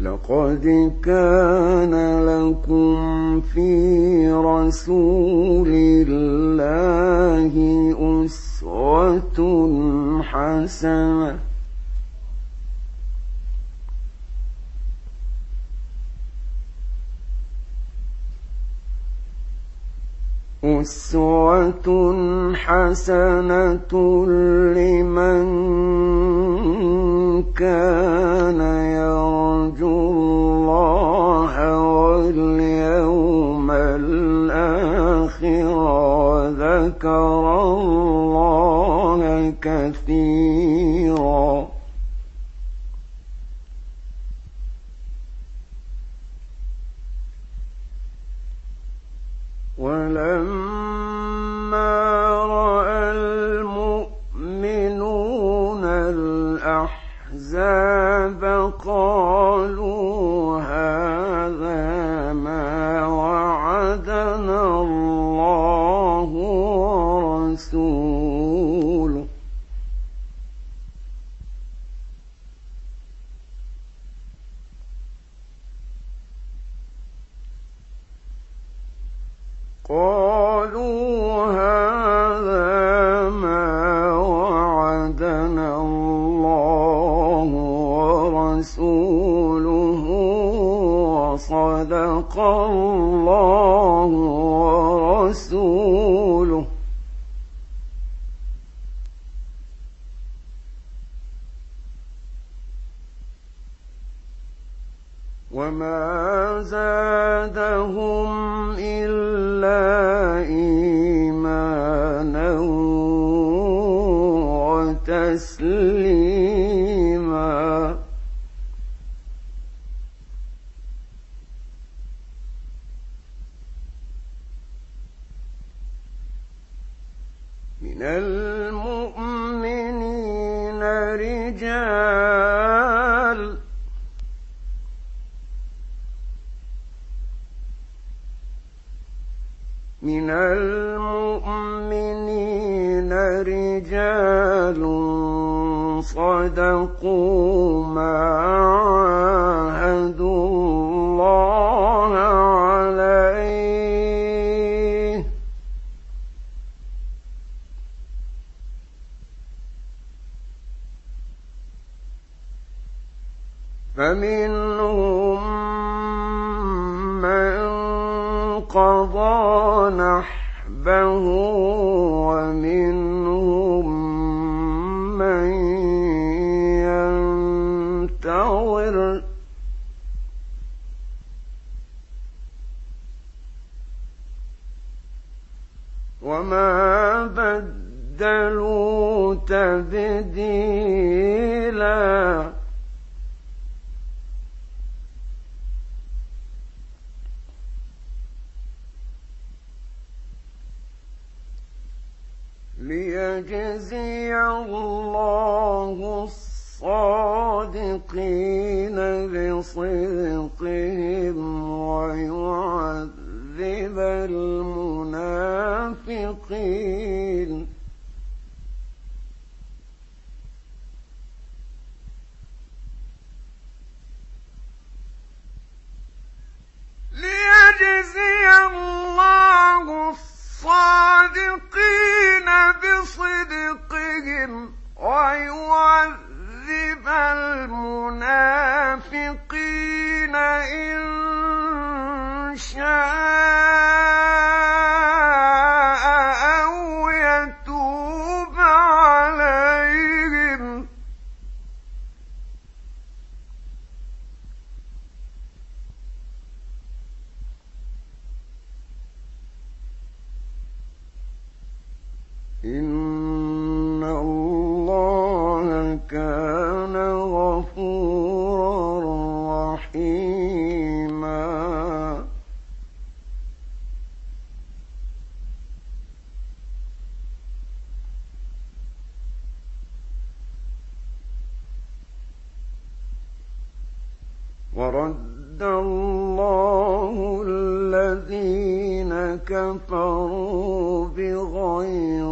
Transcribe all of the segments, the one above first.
لقد كان لكم في رسول الله أسوة حسنة. أسوة حسنة لمن كان ولما رأى المؤمنون الأحزاب قالوا قالوا هذا ما وعدنا الله ورسوله وصدق الله ورسوله. وما زادهم وتسليما من المؤمنين رجال صدقوا ما وما بدلوا تبديلاً ليجزي الله الصادقين بصدقهم المنافقين ورد الله الذين كفروا بغير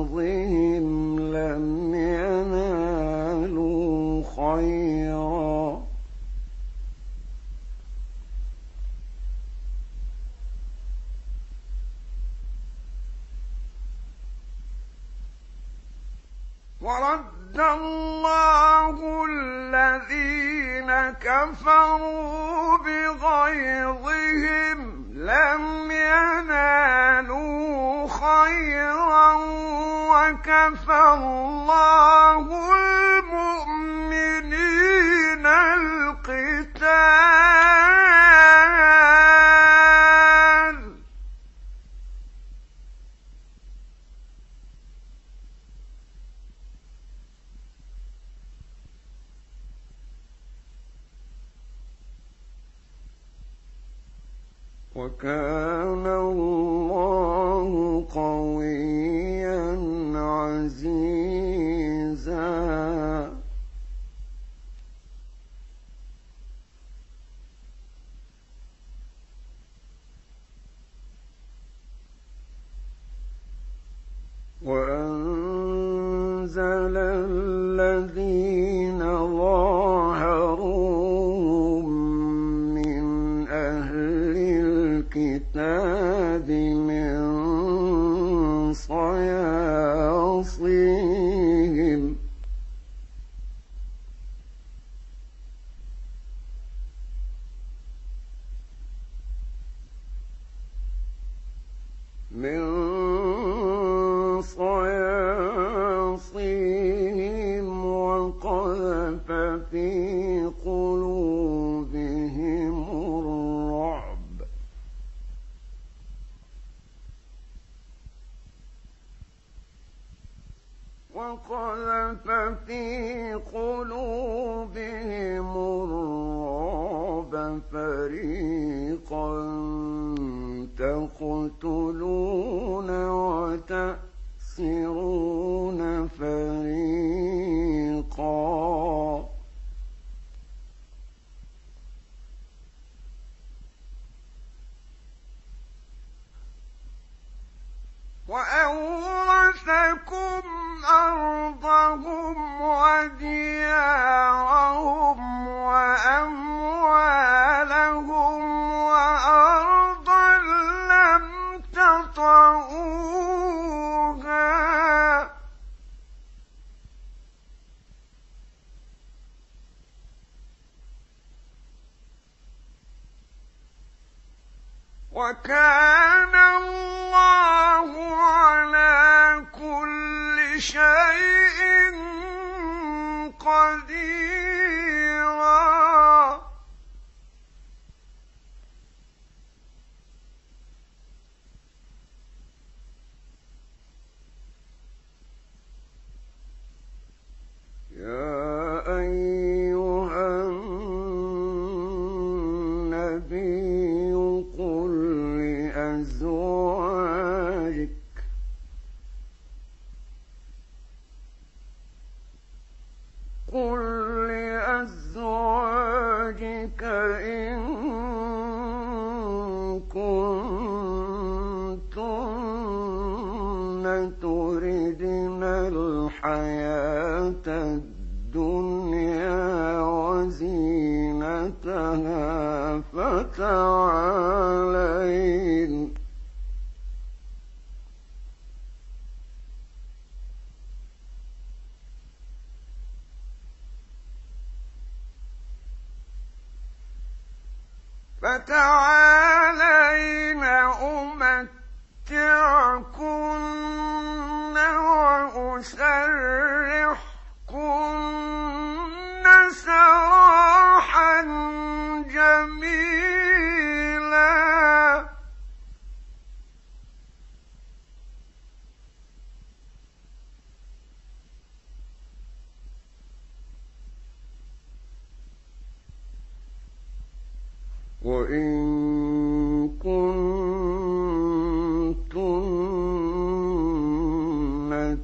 ورد الله الذين كفروا بغيظهم لم ينالوا خيرا وكفى الله الْكِتَابِ وتأسرون فريقا. فتعالين. فتعالين.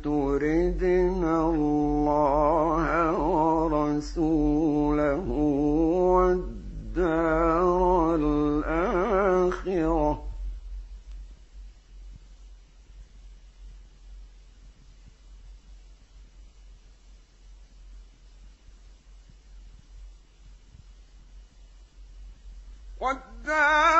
تردن الله ورسوله والدار الآخرة. والدار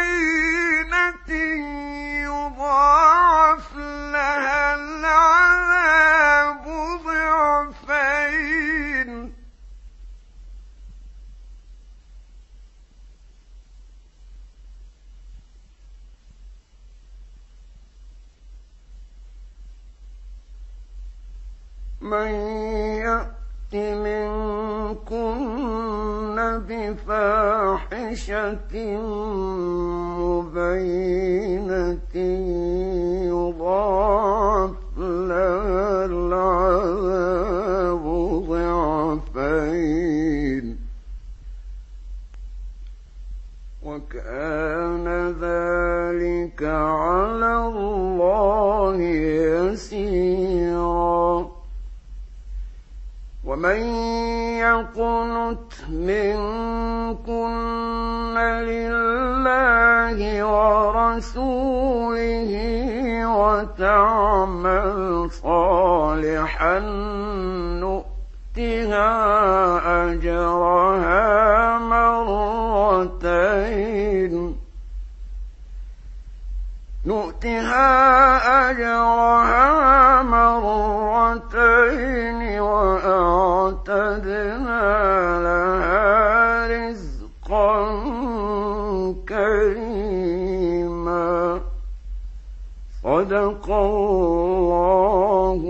مبينة يضاعف لها العذاب ضعفين من يأت منكن بفاحشة مبينة يضاعف لها العذاب ضعفين. وكان ذلك على الله يسيرا. ومن يقنت منكن لله ورسوله وتعمل صالحا نؤتها أجرها مرتين. نؤتها أجرها مرتين. الله